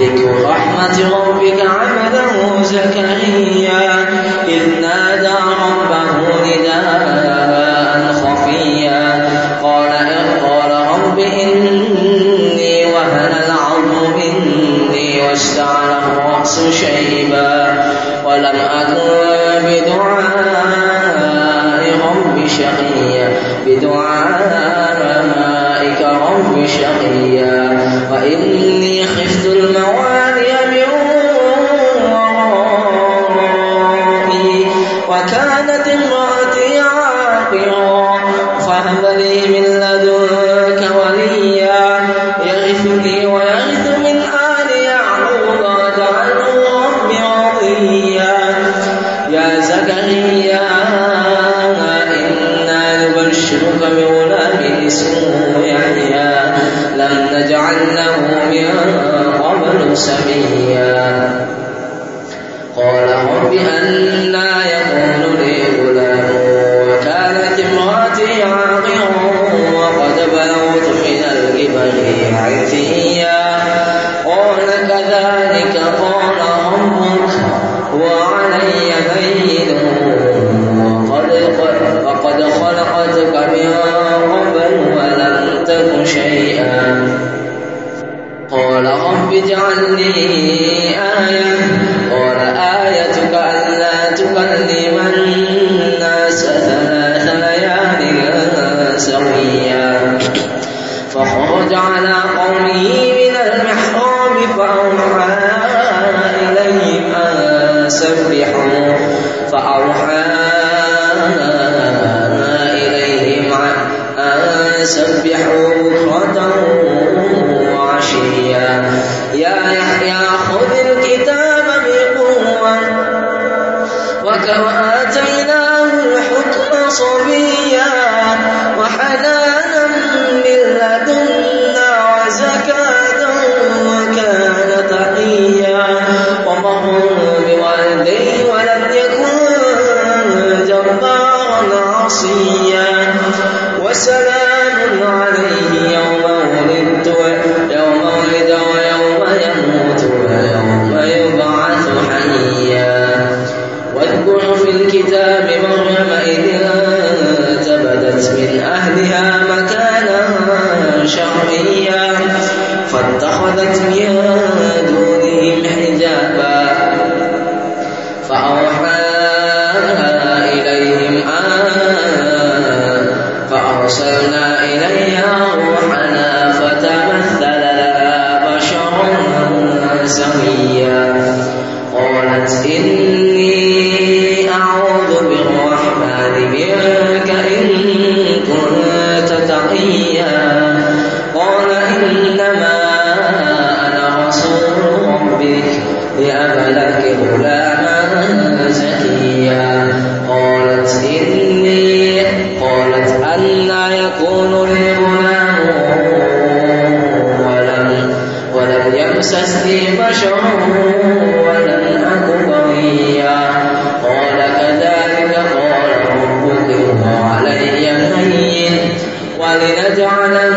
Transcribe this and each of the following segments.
ذكر رحمة ربك فسبحوا فأوحى إليهم أن سبحوا بكرة وعشيا. يا يحيى خذ الكتاب بقوة وكوأن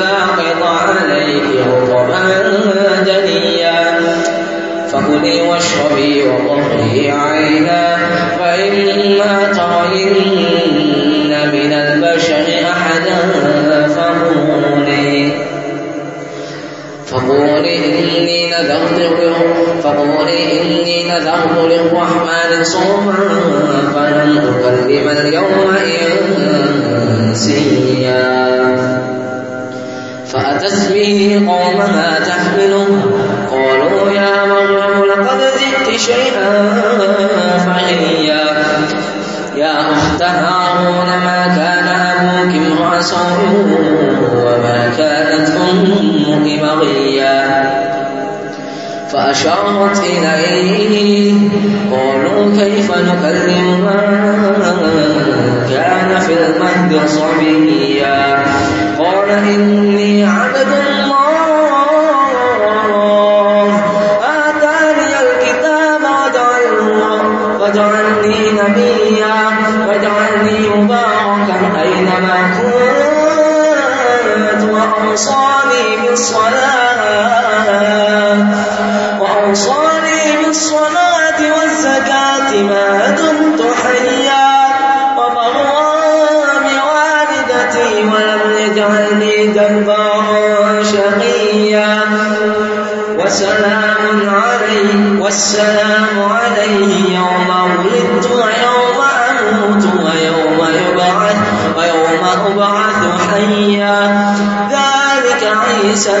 تساقط عليك رطبا جنيا فكلي واشربي وطهري عينا. فإما ترين من البشر أحدا فقولي فقولي إني نذرت فقولي إني نذرت للرحمن صوما فلن أكلم اليوم إنسيا. به قومها تحمله قالوا يا مريم لقد جئت شيئا فريا يا أخت هارون ما كان أبوك امرأ وما كانت أمك بغيا؟ فأشارت إليه قالوا كيف نكلم من كان في المهد صبيا؟ قال إني وأوصاني عيسى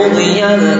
إذ قضي الأمر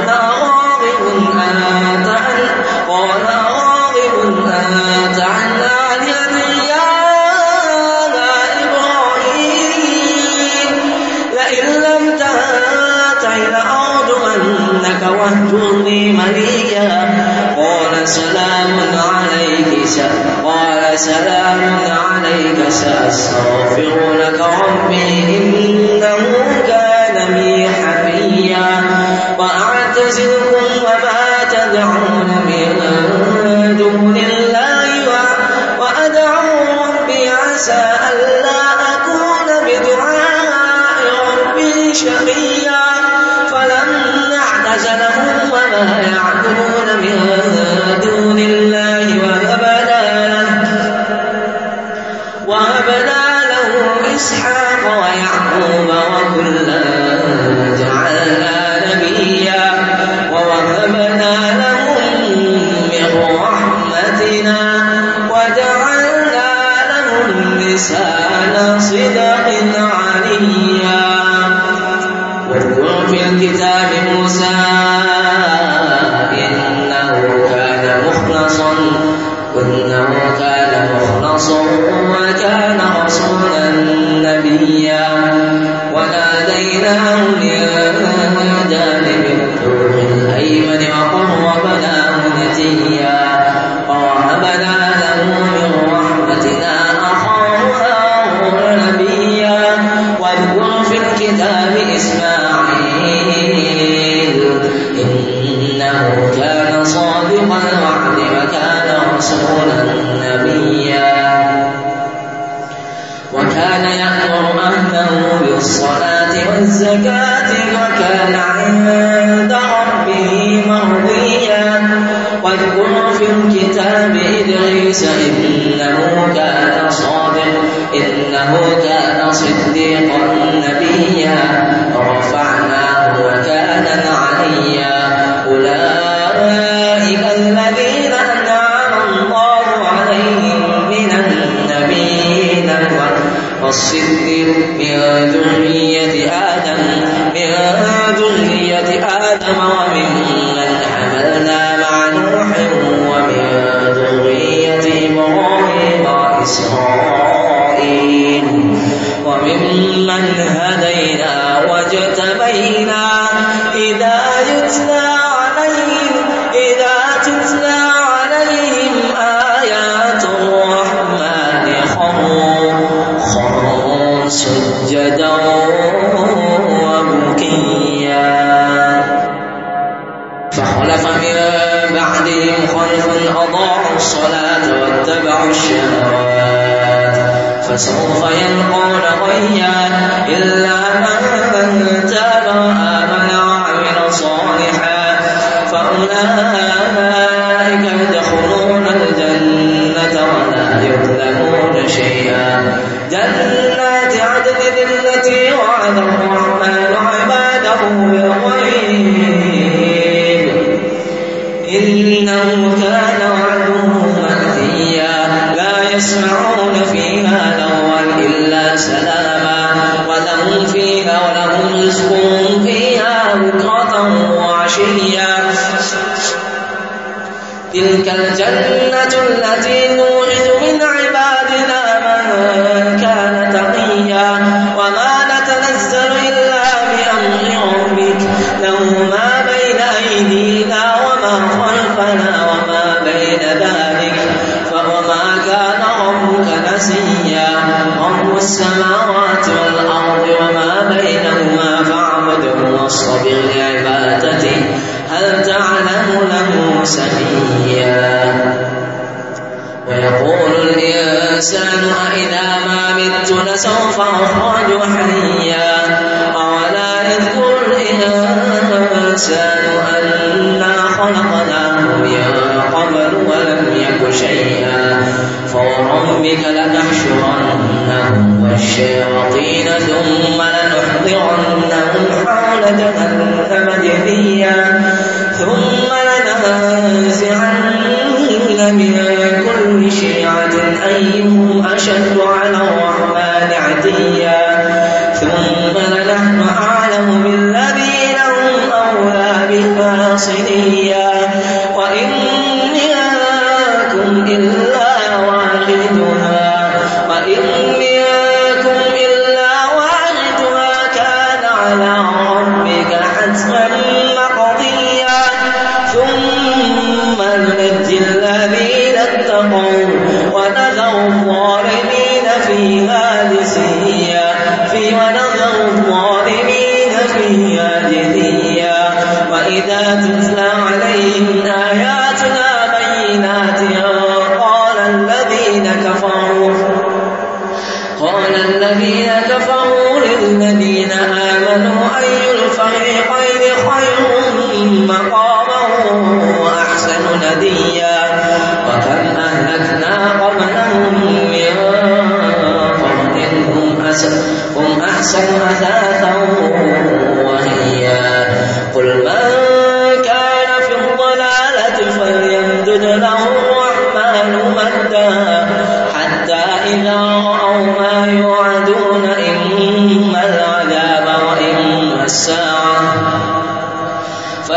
أستغفر لك ربي إنه كان بي حفيا. وأعتزلكم وما تدعون من دون الله بينهم الزكاة وكان عند ربه مرضيا. واذكر في الكتاب إدريس والصدق من ذرية آدم من ذرية آدم ومن فسوف يلقون غيا. هل تعلم له سبيا ويقول الإنسان أئذا ما مت لسوف أخرج حيا. أولا يذكر الإنسان أنا خلقناه من قبل ولم يك شيئا. فوربك لنحشرنهم والشياطين ثم لنحضرنهم حول جهنم جهنم ولا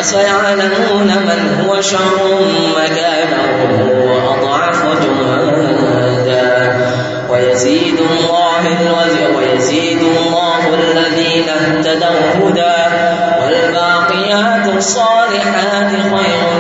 فسيعلمون من هو شر مكانا وأضعف جندا ويزيد الله الوزع ويزيد الله الذين اهتدوا هدى والباقيات الصالحات خير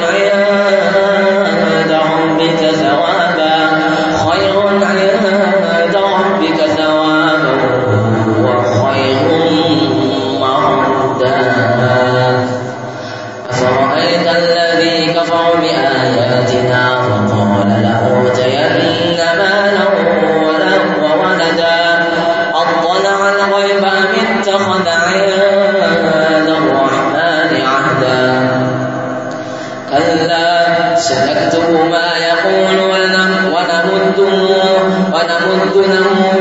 ربنا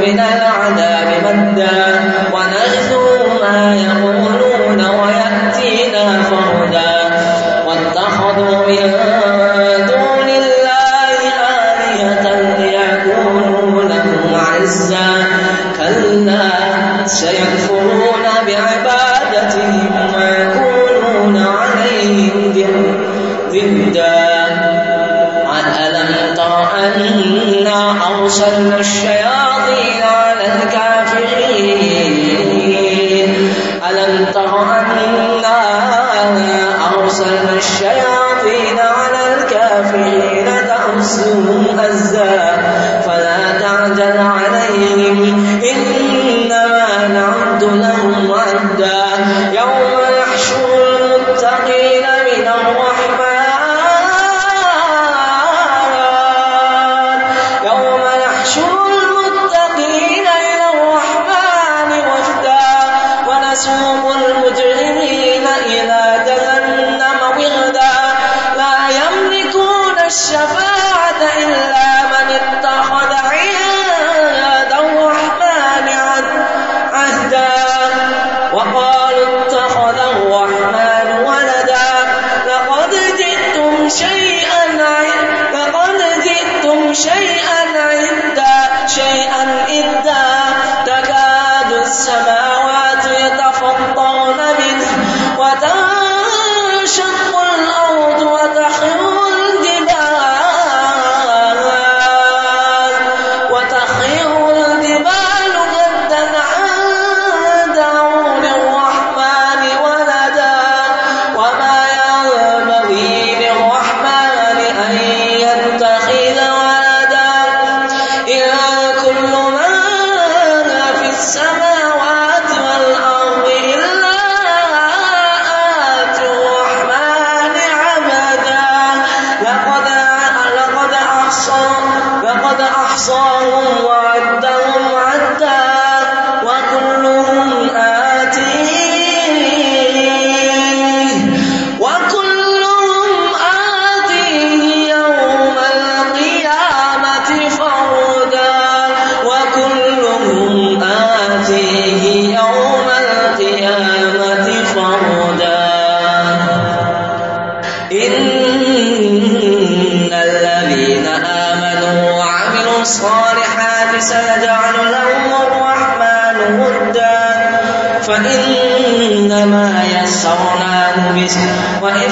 فإنما يسرناه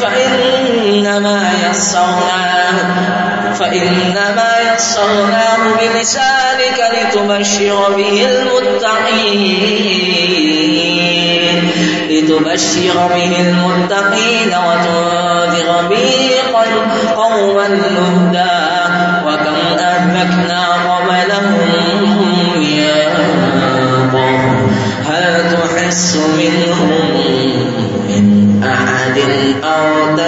فإنما يسرناه فإنما يسرناه بلسانك لتبشر به المتقين. لتبشر به المتقين وتنذر به قوما لُدًّا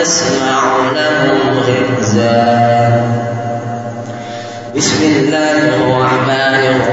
نسمع لهم غزا. بسم الله الرحمن الرحيم.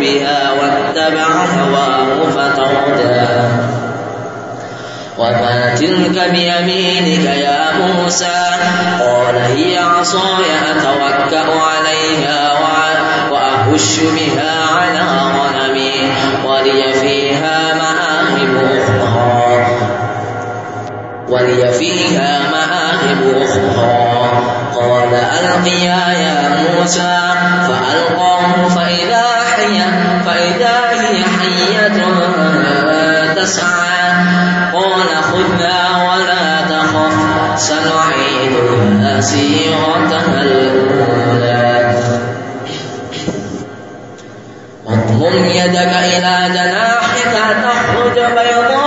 بها واتبع هواه فتردى. وما تلك بيمينك يا موسى قال هي عصاي أتوكأ عليها وأهش بها على غنمي ولي فيها مآرب أخرى. ولي فيها مآرب جوانب أخرى قال ألقيا آية يا موسى فألقاه فإذا حي فإذا هي حية تسعى. قال خذها ولا تخف سنعيدها سيرتها الأولى. اضم يدك إلى جناحك تخرج بيضاء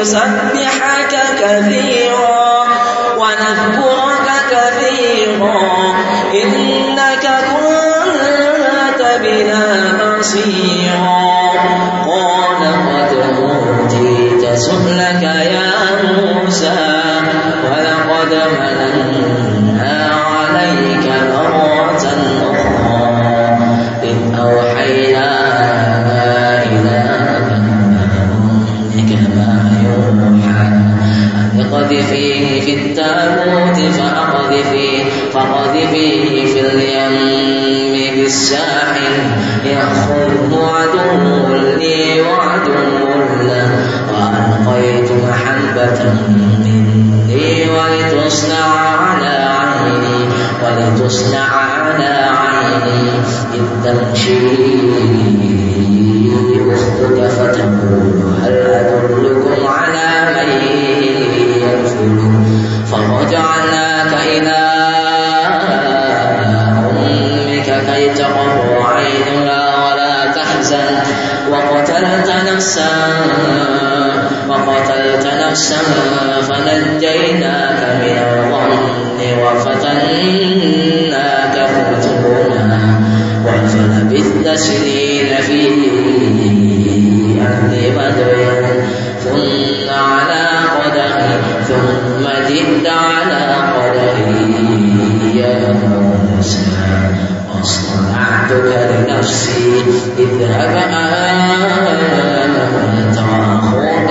يسبح نفسا فنجيناك من الغم وفتناك فتونا فلبثت سنين في أهل مدين ثم على قدر ثم جئت على قدر يا موسى واصطنعتك لنفسي إذهب أنت وأخوك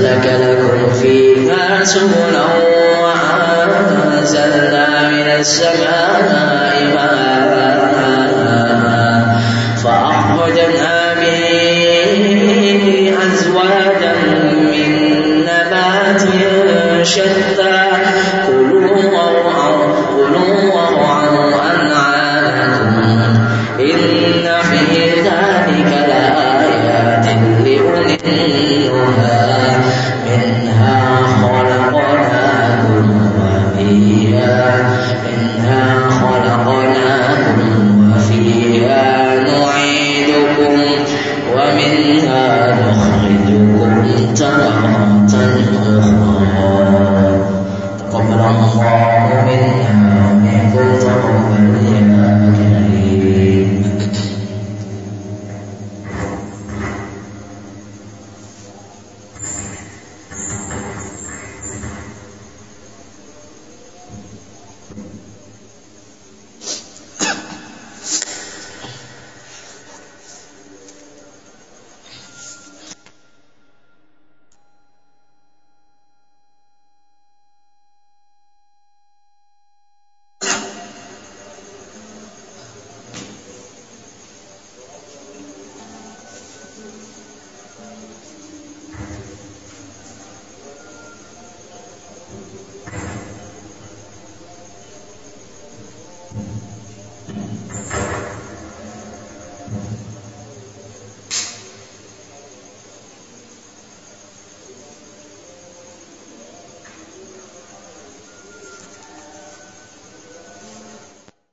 سلك لكم فيها سبلا وأنزلنا من السماء ماء فأخرجنا به أزواجا من نبات شتى